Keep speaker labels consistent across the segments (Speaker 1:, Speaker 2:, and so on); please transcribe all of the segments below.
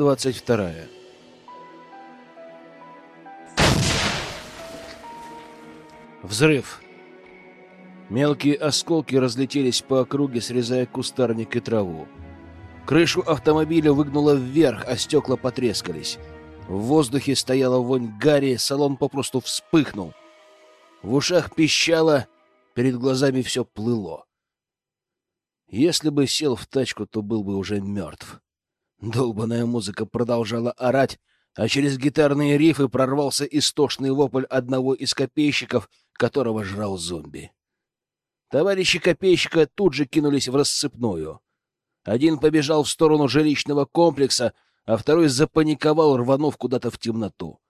Speaker 1: Глава двадцать вторая. Взрыв. Мелкие осколки разлетелись по округе, срезая кустарник и траву. Крышу автомобиля выгнуло вверх, а стекла потрескались. В воздухе стояла вонь гари, салон попросту вспыхнул. В ушах пищало, перед глазами все плыло. Если бы сел в тачку, то был бы уже мертв. Долбаная музыка продолжала орать, а через гитарные рифы прорвался истошный вопль одного из копейщиков, которого жрал зомби. Товарищи копейщика тут же кинулись в рассыпную. Один побежал в сторону жилищного комплекса, а второй запаниковал, рванув куда-то в темноту.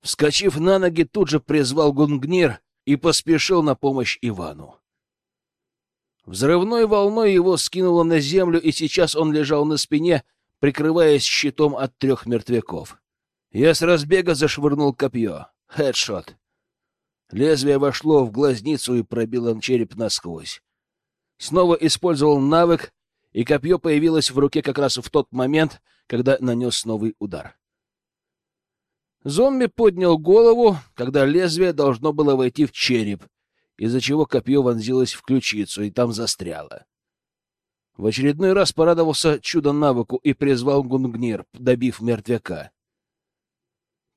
Speaker 1: Вскочив на ноги, тут же призвал гунгнир и поспешил на помощь Ивану. Взрывной волной его скинуло на землю, и сейчас он лежал на спине, прикрываясь щитом от трех мертвяков. Я с разбега зашвырнул копье. Хедшот. Лезвие вошло в глазницу и пробило череп насквозь. Снова использовал навык, и копье появилось в руке как раз в тот момент, когда нанес новый удар. Зомби поднял голову, когда лезвие должно было войти в череп, из-за чего копье вонзилось в ключицу и там застряло. В очередной раз порадовался чудо-навыку и призвал Гунгнир, добив мертвяка.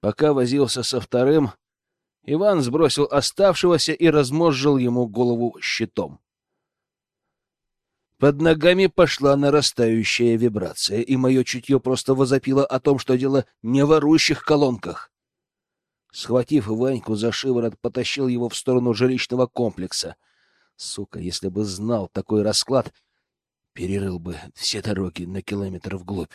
Speaker 1: Пока возился со вторым, Иван сбросил оставшегося и размозжил ему голову щитом. Под ногами пошла нарастающая вибрация, и мое чутье просто возопило о том, что дело не в орущих колонках. Схватив Ваньку за шиворот, потащил его в сторону жилищного комплекса. Сука, если бы знал такой расклад, перерыл бы все дороги на километр вглубь.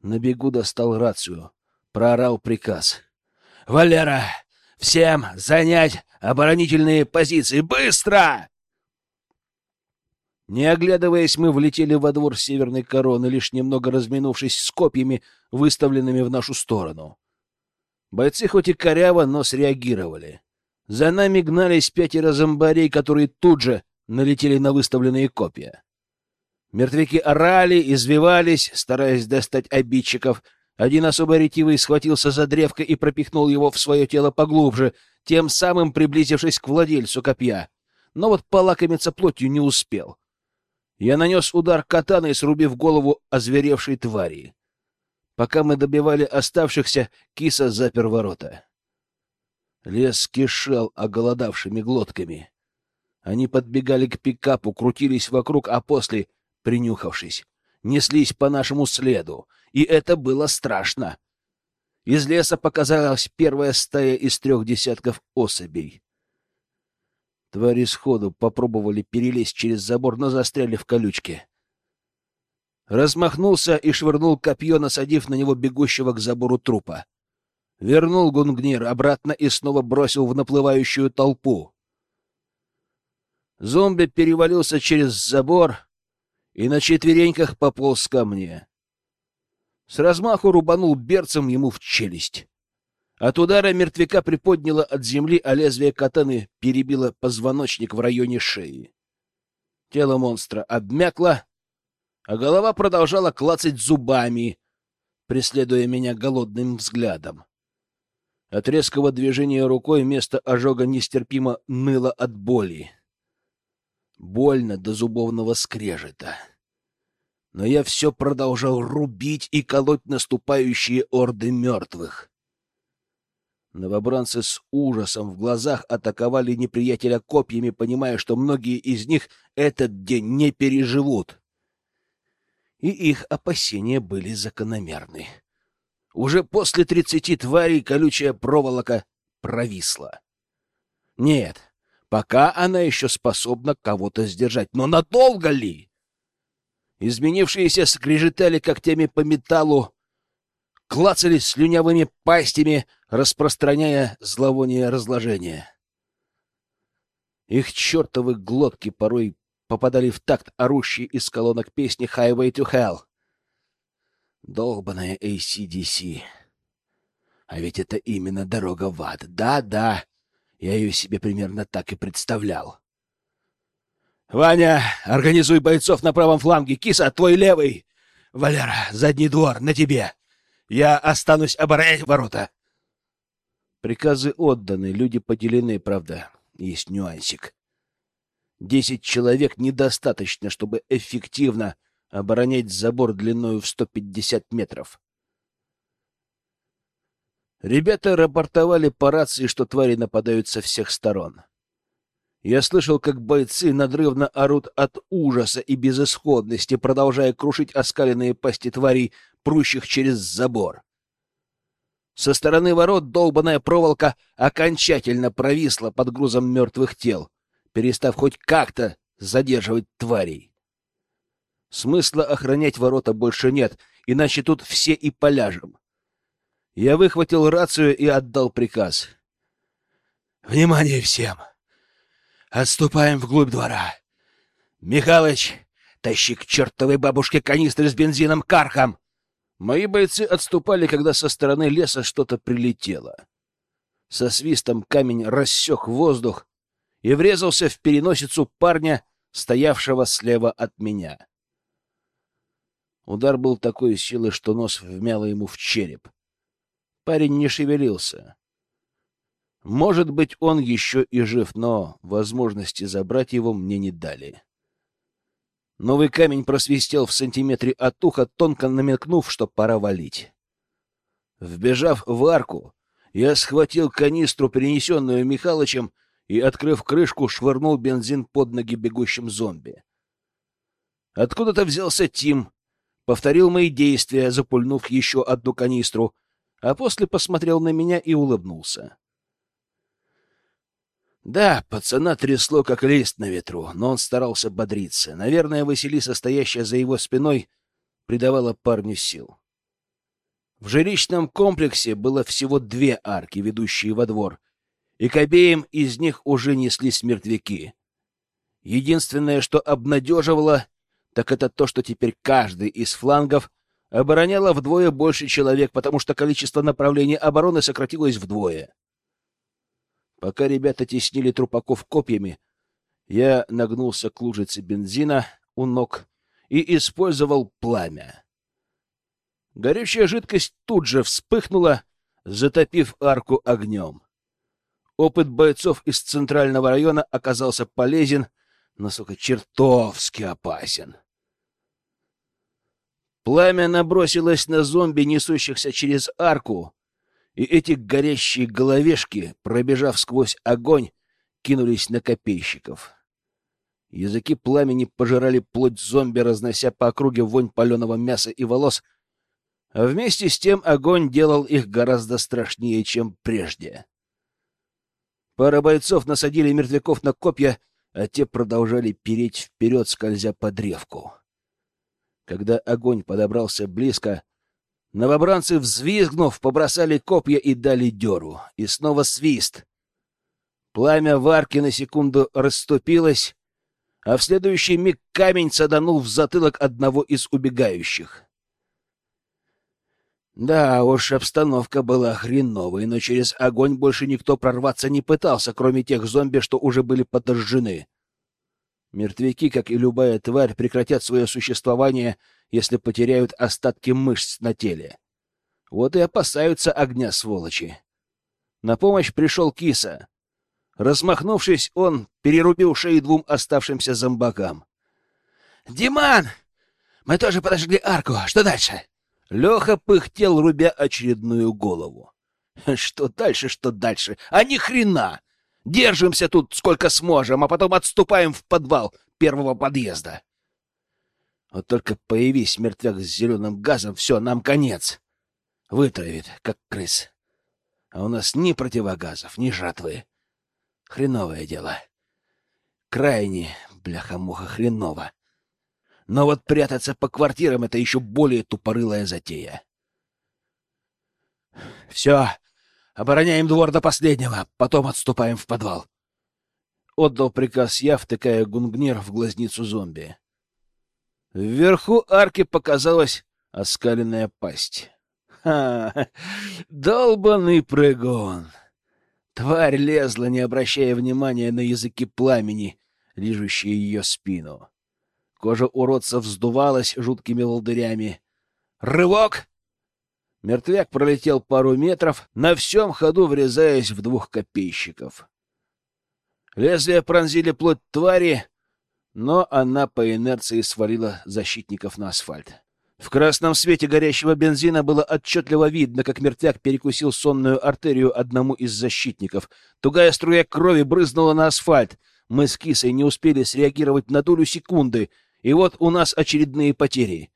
Speaker 1: На бегу достал рацию, проорал приказ. «Валера, всем занять оборонительные позиции! Быстро!» Не оглядываясь, мы влетели во двор северной короны, лишь немного разминувшись с копьями, выставленными в нашу сторону. Бойцы хоть и коряво, но среагировали. За нами гнались пятеро зомбарей, которые тут же налетели на выставленные копья. Мертвяки орали, извивались, стараясь достать обидчиков. Один особо ретивый схватился за древко и пропихнул его в свое тело поглубже, тем самым приблизившись к владельцу копья. Но вот полакомиться плотью не успел. Я нанес удар катаной, срубив голову озверевшей твари. Пока мы добивали оставшихся, киса запер ворота. Лес кишел оголодавшими глотками. Они подбегали к пикапу, крутились вокруг, а после, принюхавшись, неслись по нашему следу. И это было страшно. Из леса показалась первая стая из трех десятков особей. Твари сходу попробовали перелезть через забор, но застряли в колючке. Размахнулся и швырнул копье, насадив на него бегущего к забору трупа. Вернул Гунгнир обратно и снова бросил в наплывающую толпу. Зомби перевалился через забор и на четвереньках пополз ко мне. С размаху рубанул берцем ему в челюсть. От удара мертвяка приподняло от земли, а лезвие катаны перебило позвоночник в районе шеи. Тело монстра обмякло, а голова продолжала клацать зубами, преследуя меня голодным взглядом. От резкого движения рукой место ожога нестерпимо ныло от боли. Больно до зубовного скрежета. Но я все продолжал рубить и колоть наступающие орды мертвых. Новобранцы с ужасом в глазах атаковали неприятеля копьями, понимая, что многие из них этот день не переживут. И их опасения были закономерны. Уже после тридцати тварей колючая проволока провисла. Нет, пока она еще способна кого-то сдержать, но надолго ли? Изменившиеся скрежетали когтями по металлу, клацали слюнявыми пастями, распространяя зловоние разложения. Их чертовы глотки порой попадали в такт орущей из колонок песни «Highway to Hell». Долбаная ACDC. А ведь это именно дорога в ад. Да-да, я ее себе примерно так и представлял. «Ваня, организуй бойцов на правом фланге! Киса, твой левый! Валера, задний двор, на тебе! Я останусь оборонять ворота!» Приказы отданы, люди поделены, правда, есть нюансик. Десять человек недостаточно, чтобы эффективно оборонять забор длиною в 150 метров. Ребята рапортовали по рации, что твари нападают со всех сторон. Я слышал, как бойцы надрывно орут от ужаса и безысходности, продолжая крушить оскаленные пасти тварей, прущих через забор. Со стороны ворот долбаная проволока окончательно провисла под грузом мертвых тел, перестав хоть как-то задерживать тварей. Смысла охранять ворота больше нет, иначе тут все и поляжем. Я выхватил рацию и отдал приказ. «Внимание всем! Отступаем вглубь двора! Михалыч, тащи к чертовой бабушке канистры с бензином кархом!» Мои бойцы отступали, когда со стороны леса что-то прилетело. Со свистом камень рассек воздух и врезался в переносицу парня, стоявшего слева от меня. Удар был такой силы, что нос вмяло ему в череп. Парень не шевелился. Может быть, он еще и жив, но возможности забрать его мне не дали. Новый камень просвистел в сантиметре от уха, тонко намекнув, что пора валить. Вбежав в арку, я схватил канистру, принесенную Михалычем, и, открыв крышку, швырнул бензин под ноги бегущим зомби. Откуда-то взялся Тим, повторил мои действия, запульнув еще одну канистру, а после посмотрел на меня и улыбнулся. Да, пацана трясло, как лист на ветру, но он старался бодриться. Наверное, Василиса, стоящая за его спиной, придавала парню сил. В жилищном комплексе было всего две арки, ведущие во двор, и к обеим из них уже неслись мертвяки. Единственное, что обнадеживало, так это то, что теперь каждый из флангов — обороняло вдвое больше человек, потому что количество направлений обороны сократилось вдвое. Пока ребята теснили трупаков копьями, я нагнулся к лужице бензина у ног и использовал пламя. Горючая жидкость тут же вспыхнула, затопив арку огнем. Опыт бойцов из центрального района оказался полезен, но, сука, чертовски опасен. Пламя набросилось на зомби, несущихся через арку, и эти горящие головешки, пробежав сквозь огонь, кинулись на копейщиков. Языки пламени пожирали плоть зомби, разнося по округе вонь паленого мяса и волос, а вместе с тем огонь делал их гораздо страшнее, чем прежде. Пара бойцов насадили мертвяков на копья, а те продолжали переть вперед, скользя по древку. Когда огонь подобрался близко, новобранцы, взвизгнув, побросали копья и дали дёру. И снова свист. Пламя варки на секунду расступилось, а в следующий миг камень саданул в затылок одного из убегающих. Да уж, обстановка была хреновой, но через огонь больше никто прорваться не пытался, кроме тех зомби, что уже были подожжены. Мертвяки, как и любая тварь, прекратят свое существование, если потеряют остатки мышц на теле. Вот и опасаются огня сволочи. На помощь пришел киса. Размахнувшись, он перерубил шеи двум оставшимся зомбакам. «Диман! Мы тоже подожгли арку. Что дальше?» Леха пыхтел, рубя очередную голову. «Что дальше, что дальше? А ни хрена! Держимся тут сколько сможем, а потом отступаем в подвал первого подъезда. Вот только появись мертвяк с зеленым газом, все, нам конец. Вытравит, как крыс. А у нас ни противогазов, ни жатвы. Хреновое дело. Крайне, бляха-муха, хреново. Но вот прятаться по квартирам — это еще более тупорылая затея. Все, Обороняем двор до последнего, потом отступаем в подвал. Отдал приказ я, втыкая гунгнир в глазницу зомби. Вверху арки показалась оскаленная пасть. Ха! Долбанный прыгун! Тварь лезла, не обращая внимания на языки пламени, лижущие ее спину. Кожа уродца вздувалась жуткими волдырями, Рывок! Мертвяк пролетел пару метров, на всем ходу врезаясь в двух копейщиков. Лезвия пронзили плоть твари, но она по инерции свалила защитников на асфальт. В красном свете горящего бензина было отчетливо видно, как мертвяк перекусил сонную артерию одному из защитников. Тугая струя крови брызнула на асфальт. Мы с кисой не успели среагировать на долю секунды, и вот у нас очередные потери.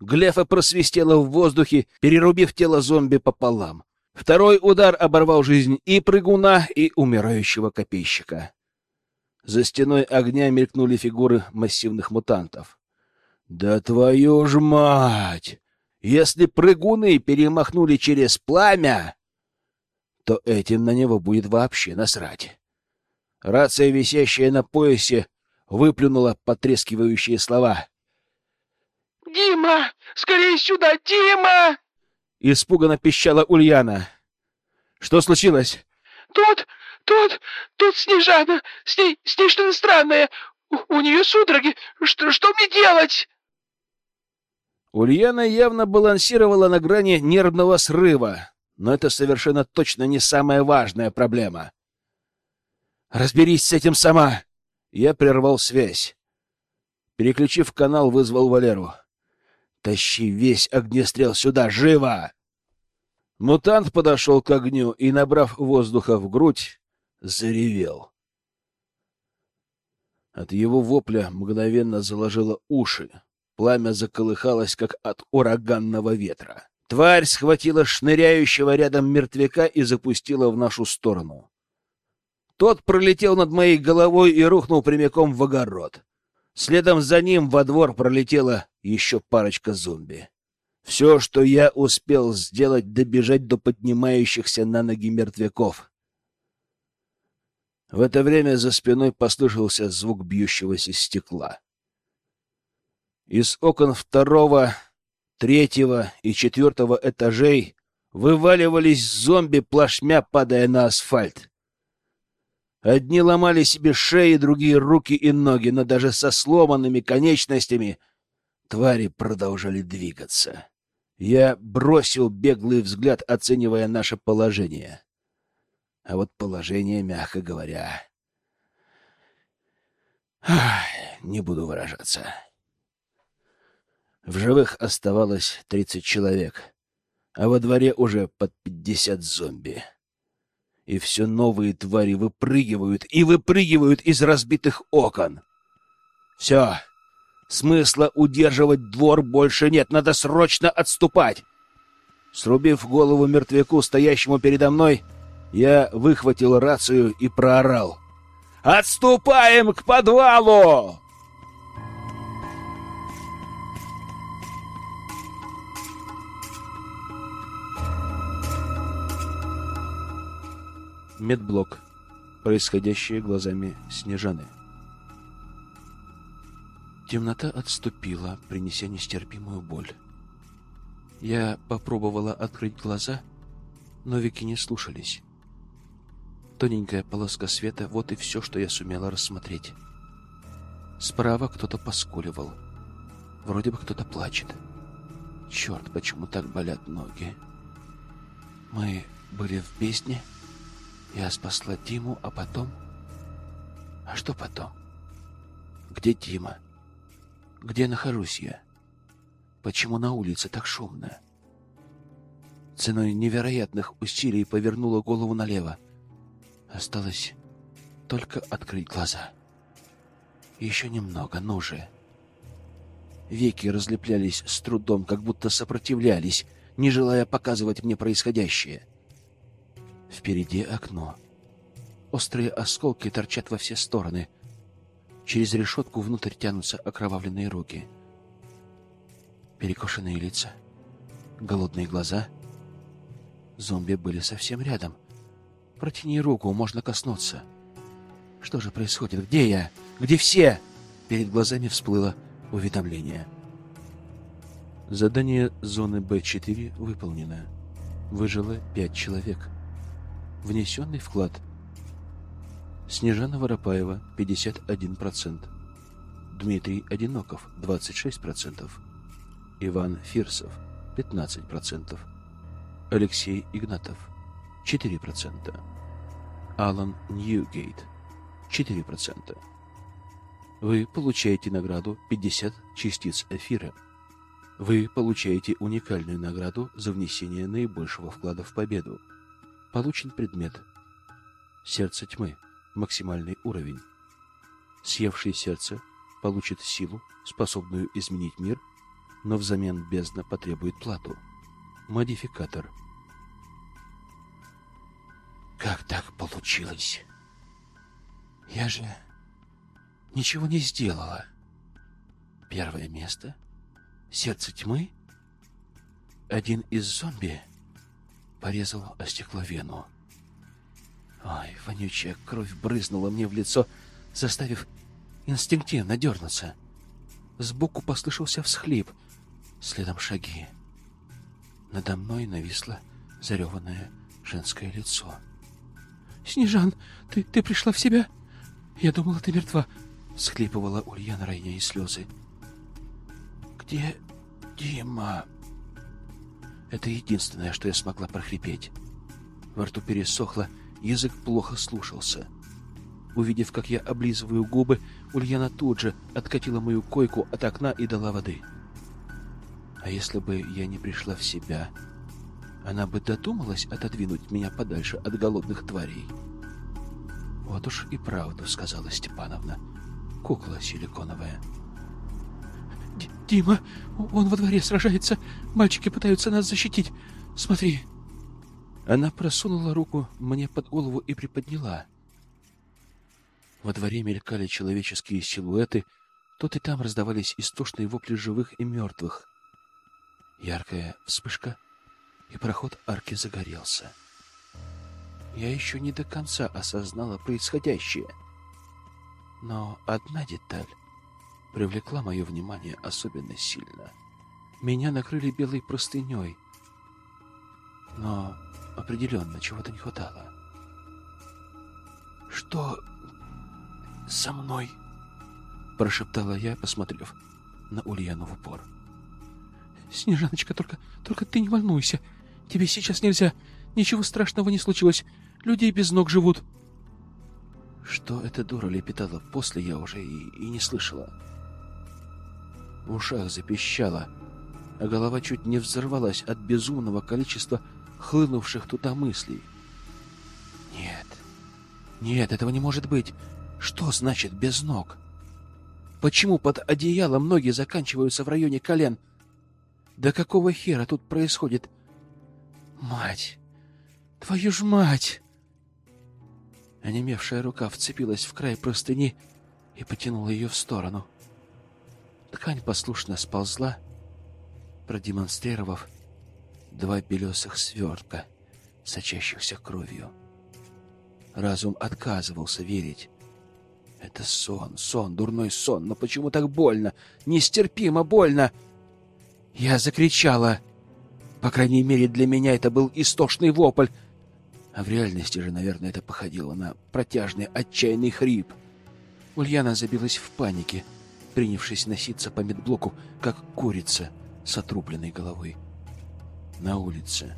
Speaker 1: Глефа просвистела в воздухе, перерубив тело зомби пополам. Второй удар оборвал жизнь и прыгуна, и умирающего копейщика. За стеной огня мелькнули фигуры массивных мутантов. Да твою ж мать! Если прыгуны перемахнули через пламя, то этим на него будет вообще насрать. Рация, висящая на поясе, выплюнула потрескивающие слова.
Speaker 2: «Дима! Скорее сюда, Дима!»
Speaker 1: Испуганно пищала Ульяна. «Что случилось?»
Speaker 2: «Тут, тут, тут Снежана! С ней, с ней что-то странное! У, у нее судороги! Что, что мне делать?»
Speaker 1: Ульяна явно балансировала на грани нервного срыва, но это совершенно точно не самая важная проблема. «Разберись с этим сама!» Я прервал связь. Переключив канал, вызвал Валеру. «Тащи весь огнестрел сюда, живо!» Мутант подошел к огню и, набрав воздуха в грудь, заревел. От его вопля мгновенно заложило уши. Пламя заколыхалось, как от ураганного ветра. Тварь схватила шныряющего рядом мертвяка и запустила в нашу сторону. Тот пролетел над моей головой и рухнул прямиком в огород. Следом за ним во двор пролетела еще парочка зомби. Все, что я успел сделать, добежать до поднимающихся на ноги мертвяков. В это время за спиной послышался звук бьющегося стекла. Из окон второго, третьего и четвертого этажей вываливались зомби, плашмя падая на асфальт. Одни ломали себе шеи, другие — руки и ноги, но даже со сломанными конечностями твари продолжали двигаться. Я бросил беглый взгляд, оценивая наше положение. А вот положение, мягко говоря... Не буду выражаться. В живых оставалось тридцать человек, а во дворе уже под пятьдесят зомби. И все новые твари выпрыгивают и выпрыгивают из разбитых окон. Все. Смысла удерживать двор больше нет, надо срочно отступать. Срубив голову мертвяку, стоящему передо мной, я выхватил рацию и проорал. «Отступаем к подвалу!» Медблок. Происходящее глазами Снежаны. Темнота отступила, принеся нестерпимую боль. Я попробовала открыть глаза, но веки не слушались. Тоненькая полоска света — вот и все, что я сумела рассмотреть. Справа кто-то поскуливал. Вроде бы кто-то плачет. Черт, почему так болят ноги? Мы были в бездне? — я спасла Тиму, а потом... А что потом? Где Тима? Где нахожусь я? Почему на улице так шумно? Ценой невероятных усилий повернула голову налево. Осталось только открыть глаза. Еще немного, ну же. Веки разлеплялись с трудом, как будто сопротивлялись, не желая показывать мне происходящее. — Впереди окно. Острые осколки торчат во все стороны. Через решетку внутрь тянутся окровавленные руки. Перекошенные лица. Голодные глаза. Зомби были совсем рядом. Протяни руку, можно коснуться. Что же происходит? Где я? Где все? Перед глазами всплыло уведомление. Задание зоны Б4 выполнено. Выжило пять человек. Внесенный вклад. Снежана Воропаева, 51%. Дмитрий Одиноков, 26%. Иван Фирсов, 15%. Алексей Игнатов 4%. Алан Ньюгейт 4%. Вы получаете награду 50 частиц эфира. Вы получаете уникальную награду за внесение наибольшего вклада в победу. Получен предмет. Сердце тьмы. Максимальный уровень. Съевший сердце получит силу, способную изменить мир, но взамен бездна потребует плату. Модификатор. Как так получилось? Я же ничего не сделала. Первое место — сердце тьмы. Один из зомби порезал о стекло вену. Ой, вонючая кровь брызнула мне в лицо, заставив инстинктивно дернуться. Сбоку послышался всхлип, следом шаги. Надо мной нависло зареванное женское лицо. «Снежан, ты, ты пришла в себя? Я думала, ты мертва!» — схлипывала Ульяна, роняя слезы. «Где Дима?» Это единственное, что я смогла прохрипеть. Во рту пересохло, язык плохо слушался. Увидев, как я облизываю губы, Ульяна тут же откатила мою койку от окна и дала воды. А если бы я не пришла в себя, она бы додумалась отодвинуть меня подальше от голодных тварей. Вот уж и правду сказала Степановна. Кукла силиконовая. «Дима, он во дворе сражается. Мальчики пытаются нас защитить. Смотри!» Она просунула руку мне под голову и приподняла. Во дворе мелькали человеческие силуэты, тут и там раздавались истошные вопли живых и мертвых. Яркая вспышка, и проход арки загорелся. Я еще не до конца осознала происходящее. Но одна деталь привлекла мое внимание особенно сильно. Меня накрыли белой простыней, но определенно чего-то не хватало. «Что со мной?» — прошептала я, посмотрев на Ульяну в упор. «Снежаночка, только, только ты не волнуйся. Тебе сейчас нельзя. Ничего страшного не случилось. Людей без ног живут». Что эта дура лепетала после, я уже и, и не слышала. В ушах запищало, а голова чуть не взорвалась от безумного количества хлынувших туда мыслей. «Нет, нет, этого не может быть. Что значит без ног? Почему под одеялом ноги заканчиваются в районе колен?» Да какого хера тут происходит? Мать! Твою ж мать! Онемевшая рука вцепилась в край простыни и потянула ее в сторону. Ткань послушно сползла, продемонстрировав два белесых свертка, сочащихся кровью. Разум отказывался верить. Это сон, сон, дурной сон, но почему так больно? Нестерпимо больно! — я закричала. По крайней мере, для меня это был истошный вопль. А в реальности же, наверное, это походило на протяжный отчаянный хрип. Ульяна забилась в панике, принявшись носиться по медблоку, как курица с отрубленной головой. На улице,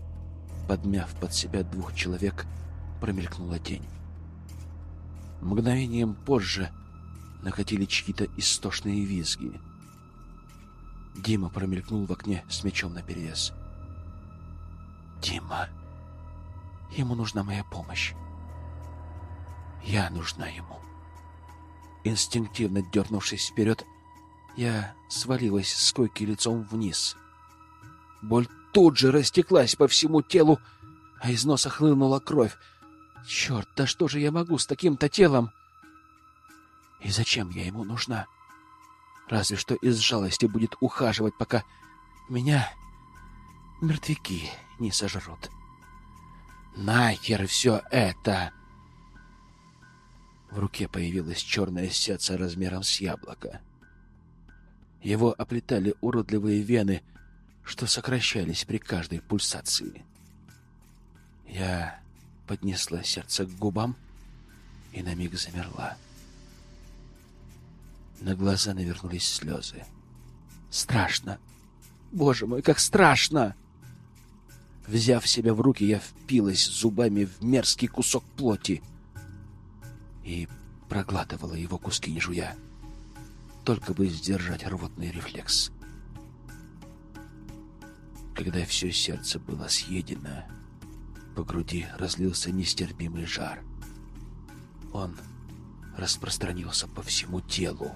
Speaker 1: подмяв под себя двух человек, промелькнула тень. Мгновением позже накатили чьи-то истошные визги — Дима промелькнул в окне с мечом наперевес. «Дима! Ему нужна моя помощь. Я нужна ему». Инстинктивно дернувшись вперед, я свалилась с койки лицом вниз. Боль тут же растеклась по всему телу, а из носа хлынула кровь. Черт, да что же я могу с таким-то телом? И зачем я ему нужна? — Разве что из жалости будет ухаживать, пока меня мертвяки не сожрут. Нахер все это! В руке появилось черное сердце размером с яблоко. Его оплетали уродливые вены, что сокращались при каждой пульсации. Я поднесла сердце к губам и на миг замерла. На глаза навернулись слезы. Страшно. Боже мой, как страшно! Взяв себя в руки, я впилась зубами в мерзкий кусок плоти и проглатывала его куски, не жуя, только бы сдержать рвотный рефлекс. Когда все сердце было съедено, по груди разлился нестерпимый жар. Он распространился по всему телу.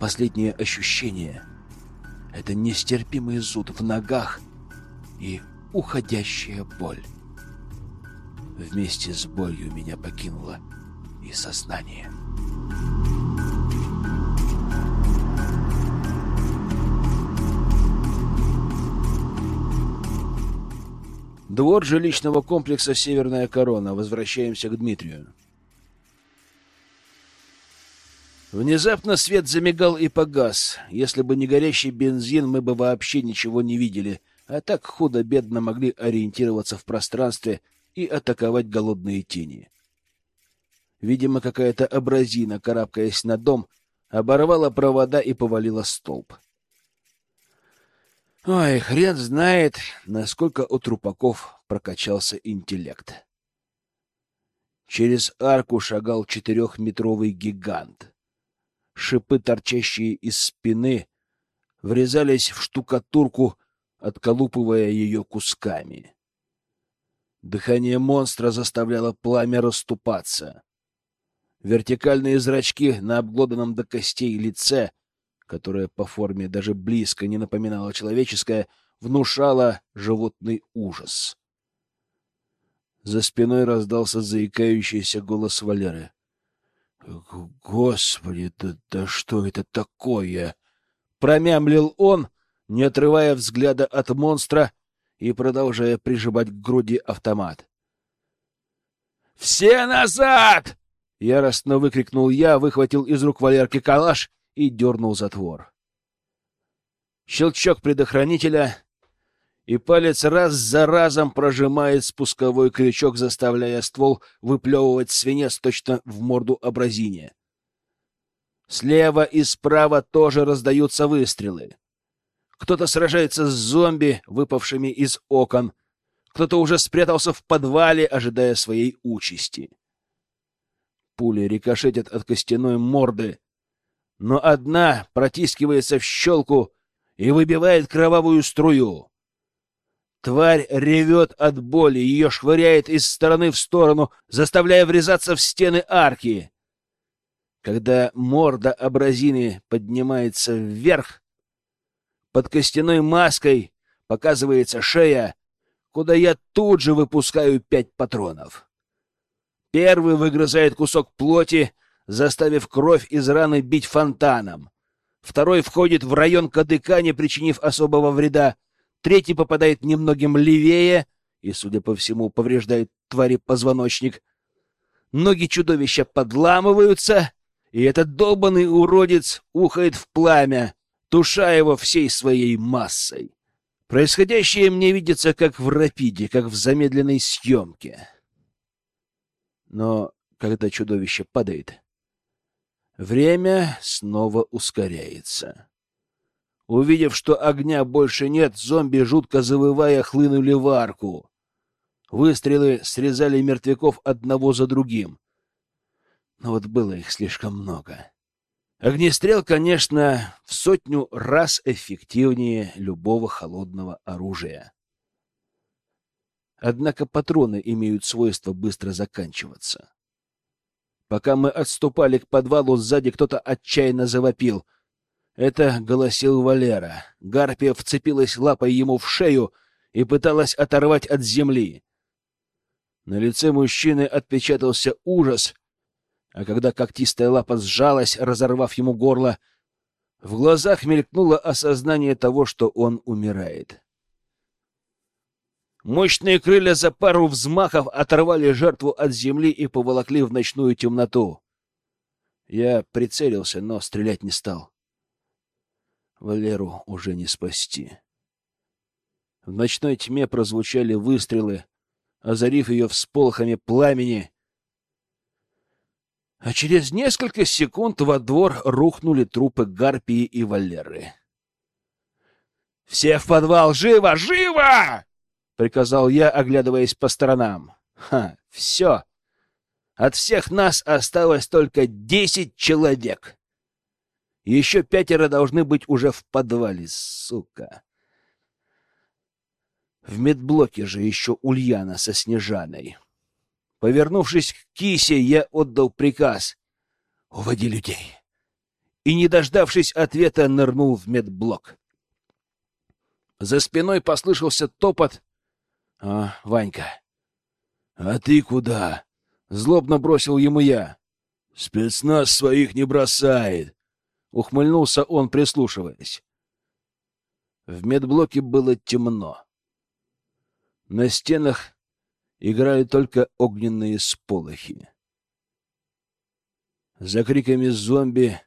Speaker 1: Последнее ощущение — это нестерпимый зуд в ногах и уходящая боль. Вместе с болью меня покинуло и сознание. Двор жилищного комплекса «Северная корона». Возвращаемся к Дмитрию. Внезапно свет замигал и погас. Если бы не горящий бензин, мы бы вообще ничего не видели, а так худо-бедно могли ориентироваться в пространстве и атаковать голодные тени. Видимо, какая-то абразина, карабкаясь на дом, оборвала провода и повалила столб. Ой, хрен знает, насколько у трупаков прокачался интеллект. Через арку шагал четырехметровый гигант. Шипы, торчащие из спины, врезались в штукатурку, отколупывая ее кусками. Дыхание монстра заставляло пламя расступаться. Вертикальные зрачки на обглоданном до костей лице которое по форме даже близко не напоминало человеческое, внушало животный ужас. За спиной раздался заикающийся голос Валеры. «Господи, да, да что это такое?» Промямлил он, не отрывая взгляда от монстра и продолжая прижимать к груди автомат. «Все назад!» — яростно выкрикнул я, выхватил из рук Валерки калаш и дернул затвор. Щелчок предохранителя, и палец раз за разом прожимает спусковой крючок, заставляя ствол выплевывать свинец точно в морду абразине. Слева и справа тоже раздаются выстрелы. Кто-то сражается с зомби, выпавшими из окон, кто-то уже спрятался в подвале, ожидая своей участи. Пули рикошетят от костяной морды, но одна протискивается в щелку и выбивает кровавую струю. Тварь ревет от боли, ее швыряет из стороны в сторону, заставляя врезаться в стены арки. Когда морда абразины поднимается вверх, под костяной маской показывается шея, куда я тут же выпускаю пять патронов. Первый выгрызает кусок плоти, заставив кровь из раны бить фонтаном. Второй входит в район кадыка, не причинив особого вреда. Третий попадает немногим левее и, судя по всему, повреждает твари позвоночник. Ноги чудовища подламываются, и этот долбанный уродец ухает в пламя, туша его всей своей массой. Происходящее мне видится как в рапиде, как в замедленной съемке. Но когда чудовище падает, Время снова ускоряется. Увидев, что огня больше нет, зомби, жутко завывая, хлынули в арку. Выстрелы срезали мертвяков одного за другим. Но вот было их слишком много. Огнестрел, конечно, в сотню раз эффективнее любого холодного оружия. Однако патроны имеют свойство быстро заканчиваться. Пока мы отступали к подвалу, сзади кто-то отчаянно завопил. Это голосил Валера. Гарпия вцепилась лапой ему в шею и пыталась оторвать от земли. На лице мужчины отпечатался ужас, а когда когтистая лапа сжалась, разорвав ему горло, в глазах мелькнуло осознание того, что он умирает. Мощные крылья за пару взмахов оторвали жертву от земли и поволокли в ночную темноту. Я прицелился, но стрелять не стал. Валеру уже не спасти. В ночной тьме прозвучали выстрелы, озарив ее всполохами пламени. А через несколько секунд во двор рухнули трупы Гарпии и Валеры. «Все в подвал! Живо! Живо!» — приказал я, оглядываясь по сторонам. «Ха! Все! От всех нас осталось только десять человек. Еще пятеро должны быть уже в подвале, сука!» В медблоке же еще Ульяна со Снежаной. Повернувшись к кисе, я отдал приказ «Уводи людей!» и, не дождавшись ответа, нырнул в медблок. За спиной послышался топот. «А, Ванька!» «А ты куда?» — злобно бросил ему я. «Спецназ своих не бросает!» — ухмыльнулся он, прислушиваясь. В медблоке было темно. На стенах играли только огненные сполохи. За криками зомби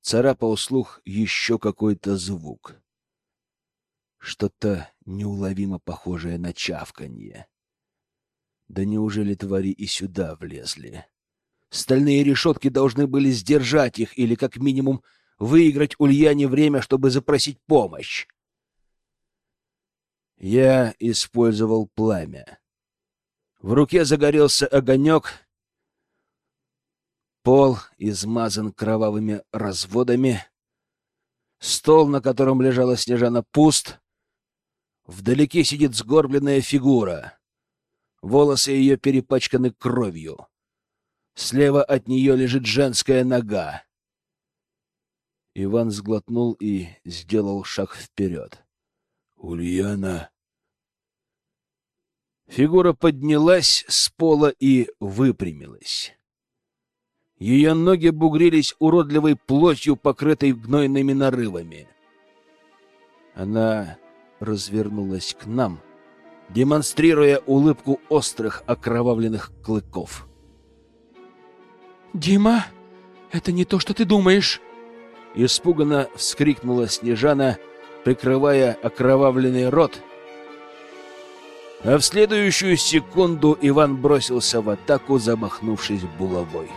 Speaker 1: царапал слух еще какой-то звук. Что-то неуловимо похожее на чавканье. Да неужели твари и сюда влезли? Стальные решетки должны были сдержать их или, как минимум, выиграть Ульяне время, чтобы запросить помощь. Я использовал пламя. В руке загорелся огонек. Пол измазан кровавыми разводами. Стол, на котором лежала Снежана, пуст. Вдалеке сидит сгорбленная фигура. Волосы ее перепачканы кровью. Слева от нее лежит женская нога. Иван сглотнул и сделал шаг вперед. «Ульяна!» Фигура поднялась с пола и выпрямилась. Ее ноги бугрились уродливой плотью, покрытой гнойными нарывами. Она развернулась к нам, демонстрируя улыбку острых окровавленных клыков.
Speaker 2: «Дима, это не то, что ты думаешь!»
Speaker 1: Испуганно вскрикнула Снежана, прикрывая окровавленный рот — а в следующую секунду Иван бросился в атаку, замахнувшись булавой.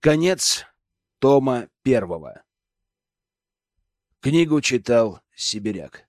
Speaker 1: Конец тома первого. Книгу читал Сибиряк.